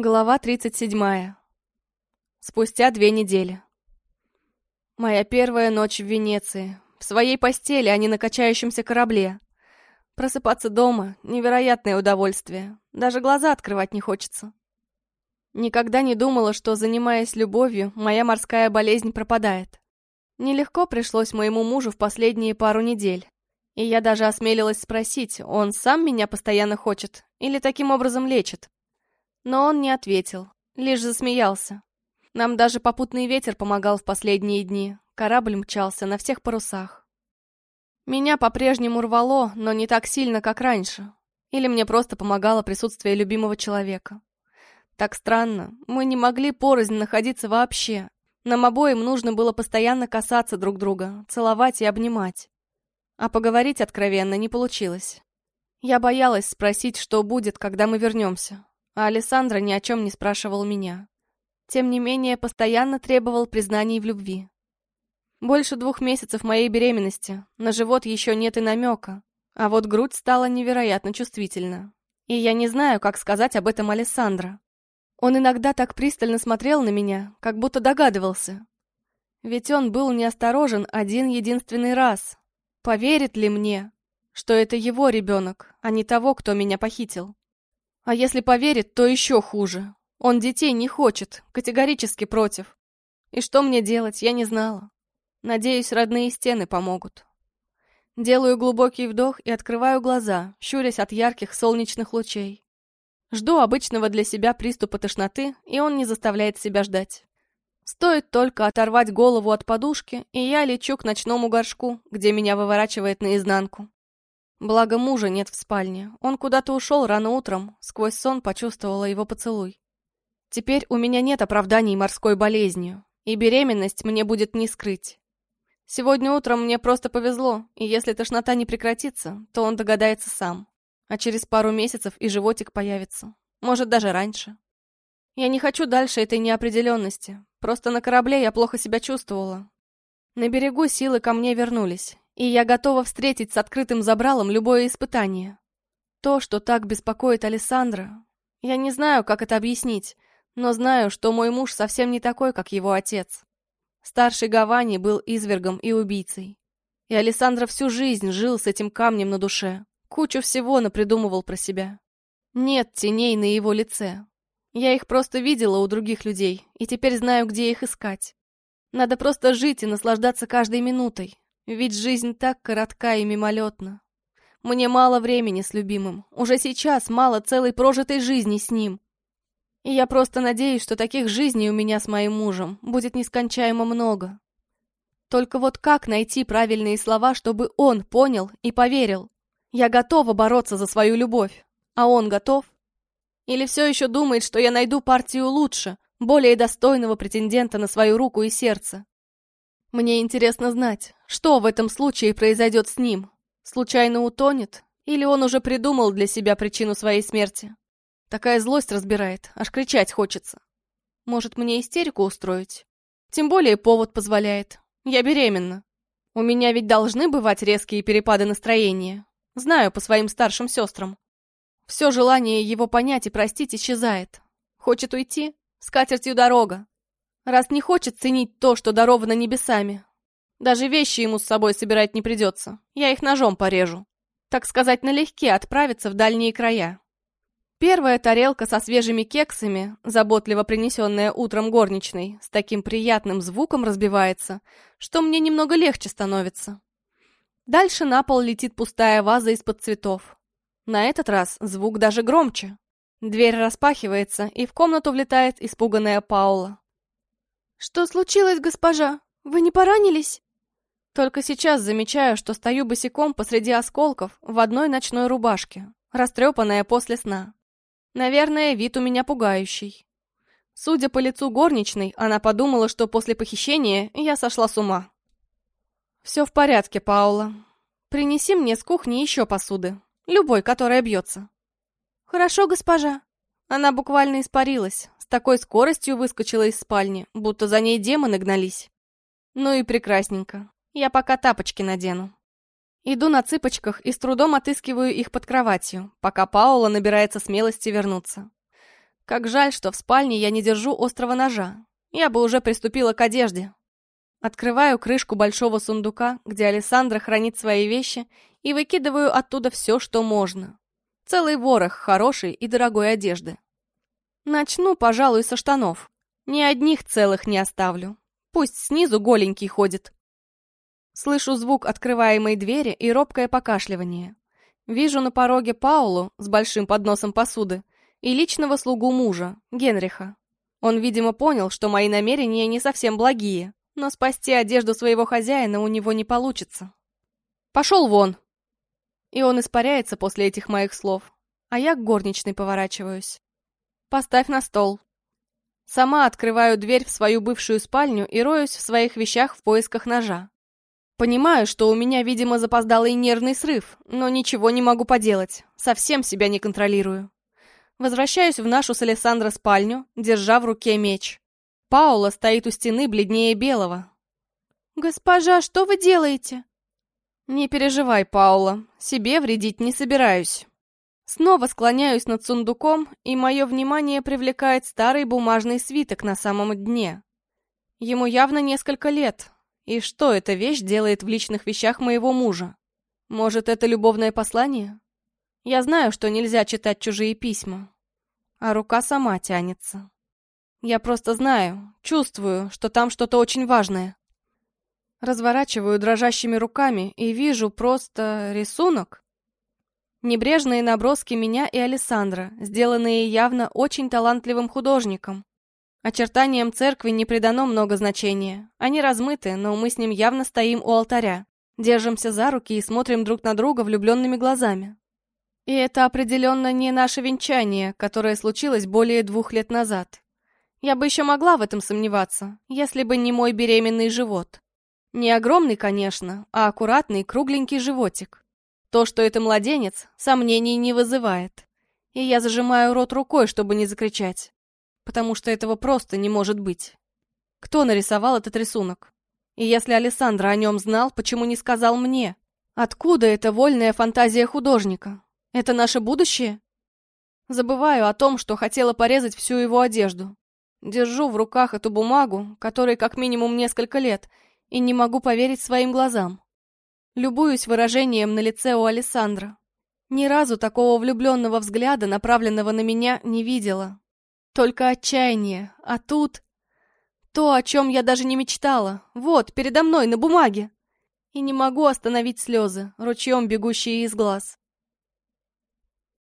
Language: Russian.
Глава 37. Спустя две недели. Моя первая ночь в Венеции. В своей постели, а не на качающемся корабле. Просыпаться дома — невероятное удовольствие. Даже глаза открывать не хочется. Никогда не думала, что, занимаясь любовью, моя морская болезнь пропадает. Нелегко пришлось моему мужу в последние пару недель. И я даже осмелилась спросить, он сам меня постоянно хочет или таким образом лечит. Но он не ответил, лишь засмеялся. Нам даже попутный ветер помогал в последние дни. Корабль мчался на всех парусах. Меня по-прежнему рвало, но не так сильно, как раньше. Или мне просто помогало присутствие любимого человека. Так странно, мы не могли порознь находиться вообще. Нам обоим нужно было постоянно касаться друг друга, целовать и обнимать. А поговорить откровенно не получилось. Я боялась спросить, что будет, когда мы вернемся а Александра ни о чем не спрашивал меня. Тем не менее, постоянно требовал признаний в любви. Больше двух месяцев моей беременности, на живот еще нет и намека, а вот грудь стала невероятно чувствительна. И я не знаю, как сказать об этом Александра. Он иногда так пристально смотрел на меня, как будто догадывался. Ведь он был неосторожен один единственный раз. Поверит ли мне, что это его ребенок, а не того, кто меня похитил? А если поверит, то еще хуже. Он детей не хочет, категорически против. И что мне делать, я не знала. Надеюсь, родные стены помогут. Делаю глубокий вдох и открываю глаза, щурясь от ярких солнечных лучей. Жду обычного для себя приступа тошноты, и он не заставляет себя ждать. Стоит только оторвать голову от подушки, и я лечу к ночному горшку, где меня выворачивает наизнанку. Благо мужа нет в спальне. Он куда-то ушел рано утром, сквозь сон почувствовала его поцелуй. Теперь у меня нет оправданий морской болезнью, и беременность мне будет не скрыть. Сегодня утром мне просто повезло, и если тошнота не прекратится, то он догадается сам. А через пару месяцев и животик появится. Может, даже раньше. Я не хочу дальше этой неопределенности. Просто на корабле я плохо себя чувствовала. На берегу силы ко мне вернулись, и я готова встретить с открытым забралом любое испытание. То, что так беспокоит Александра, я не знаю, как это объяснить, но знаю, что мой муж совсем не такой, как его отец. Старший Гавани был извергом и убийцей. И Александра всю жизнь жил с этим камнем на душе. Кучу всего напридумывал про себя. Нет теней на его лице. Я их просто видела у других людей, и теперь знаю, где их искать. Надо просто жить и наслаждаться каждой минутой, ведь жизнь так коротка и мимолетна. Мне мало времени с любимым. Уже сейчас мало целой прожитой жизни с ним. И я просто надеюсь, что таких жизней у меня с моим мужем будет нескончаемо много. Только вот как найти правильные слова, чтобы он понял и поверил? Я готова бороться за свою любовь. А он готов? Или все еще думает, что я найду партию лучше, более достойного претендента на свою руку и сердце? Мне интересно знать, что в этом случае произойдет с ним. Случайно утонет? Или он уже придумал для себя причину своей смерти? Такая злость разбирает, аж кричать хочется. Может, мне истерику устроить? Тем более повод позволяет. Я беременна. У меня ведь должны бывать резкие перепады настроения. Знаю по своим старшим сестрам. Все желание его понять и простить исчезает. Хочет уйти? С катертью дорога раз не хочет ценить то, что даровано небесами. Даже вещи ему с собой собирать не придется, я их ножом порежу. Так сказать, налегке отправиться в дальние края. Первая тарелка со свежими кексами, заботливо принесенная утром горничной, с таким приятным звуком разбивается, что мне немного легче становится. Дальше на пол летит пустая ваза из-под цветов. На этот раз звук даже громче. Дверь распахивается, и в комнату влетает испуганная Паула. «Что случилось, госпожа? Вы не поранились?» Только сейчас замечаю, что стою босиком посреди осколков в одной ночной рубашке, растрепанная после сна. Наверное, вид у меня пугающий. Судя по лицу горничной, она подумала, что после похищения я сошла с ума. «Все в порядке, Паула. Принеси мне с кухни еще посуды, любой, которая бьется». «Хорошо, госпожа». Она буквально испарилась, такой скоростью выскочила из спальни, будто за ней демоны гнались. Ну и прекрасненько. Я пока тапочки надену. Иду на цыпочках и с трудом отыскиваю их под кроватью, пока Паула набирается смелости вернуться. Как жаль, что в спальне я не держу острого ножа. Я бы уже приступила к одежде. Открываю крышку большого сундука, где Александра хранит свои вещи, и выкидываю оттуда все, что можно. Целый ворох хорошей и дорогой одежды. Начну, пожалуй, со штанов. Ни одних целых не оставлю. Пусть снизу голенький ходит. Слышу звук открываемой двери и робкое покашливание. Вижу на пороге Паулу с большим подносом посуды и личного слугу мужа, Генриха. Он, видимо, понял, что мои намерения не совсем благие, но спасти одежду своего хозяина у него не получится. «Пошел вон!» И он испаряется после этих моих слов, а я к горничной поворачиваюсь. «Поставь на стол». Сама открываю дверь в свою бывшую спальню и роюсь в своих вещах в поисках ножа. Понимаю, что у меня, видимо, запоздалый нервный срыв, но ничего не могу поделать, совсем себя не контролирую. Возвращаюсь в нашу с Александро спальню, держа в руке меч. Паула стоит у стены бледнее белого. «Госпожа, что вы делаете?» «Не переживай, Паула, себе вредить не собираюсь». Снова склоняюсь над сундуком, и мое внимание привлекает старый бумажный свиток на самом дне. Ему явно несколько лет. И что эта вещь делает в личных вещах моего мужа? Может, это любовное послание? Я знаю, что нельзя читать чужие письма, а рука сама тянется. Я просто знаю, чувствую, что там что-то очень важное. Разворачиваю дрожащими руками и вижу просто рисунок. Небрежные наброски меня и Александра, сделанные явно очень талантливым художником. Очертаниям церкви не придано много значения. Они размыты, но мы с ним явно стоим у алтаря. Держимся за руки и смотрим друг на друга влюбленными глазами. И это определенно не наше венчание, которое случилось более двух лет назад. Я бы еще могла в этом сомневаться, если бы не мой беременный живот. Не огромный, конечно, а аккуратный кругленький животик. То, что это младенец, сомнений не вызывает. И я зажимаю рот рукой, чтобы не закричать. Потому что этого просто не может быть. Кто нарисовал этот рисунок? И если Александра о нем знал, почему не сказал мне? Откуда эта вольная фантазия художника? Это наше будущее? Забываю о том, что хотела порезать всю его одежду. Держу в руках эту бумагу, которой как минимум несколько лет, и не могу поверить своим глазам. Любуюсь выражением на лице у Александра. Ни разу такого влюбленного взгляда, направленного на меня, не видела. Только отчаяние. А тут... То, о чем я даже не мечтала. Вот, передо мной, на бумаге. И не могу остановить слезы, ручьем бегущие из глаз.